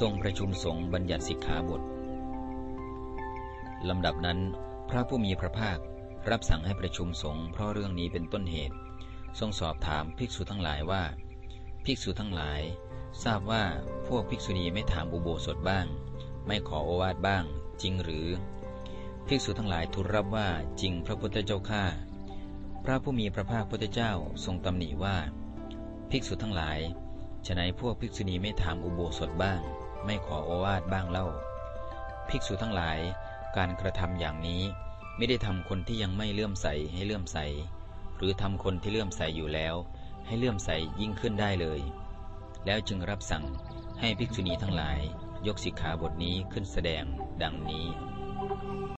ทรงประชุมสงฆ์บัญญัติสิกขาบทลำดับนั้น พระผู้มีพระภาครับสั่งให้ประชุมสงฆ์เพราะเรื่องนี้เป็นต้นเหตุ ทรงสอบถามภิกษุทั้งหลายว่า ภิกษุทั้งหลาย ทราบว่าพวกภิกษุณีไม่ถามอุโบสถบ้าง ไม่ขอโอวาทบ้าง จริงหรือ ภิกษุทั้งหลายทูลรับว่าจริงพระพุทธเจ้าข้าพระผู้มีพระภาคพุทธเจ้าทรงตำหนิว่า ภิกษุทั้งหลาย ฉะนั้นพวกภิกษุณีไม่ถามอุโบสถบ้าง ไม่ขอโอวาทบ้างเล่า ภิกษุทั้งหลาย การกระทำอย่างนี้ไม่ได้ทำคนที่ยังไม่เลื่อมใสให้เลื่อมใส หรือทำคนที่เลื่อมใสอยู่แล้ว ให้เลื่อมใสยิ่งขึ้นได้เลย แล้วจึงรับสั่งให้ภิกษุณีทั้งหลาย ยกสิกขาบทนี้ขึ้นแสดงดังนี้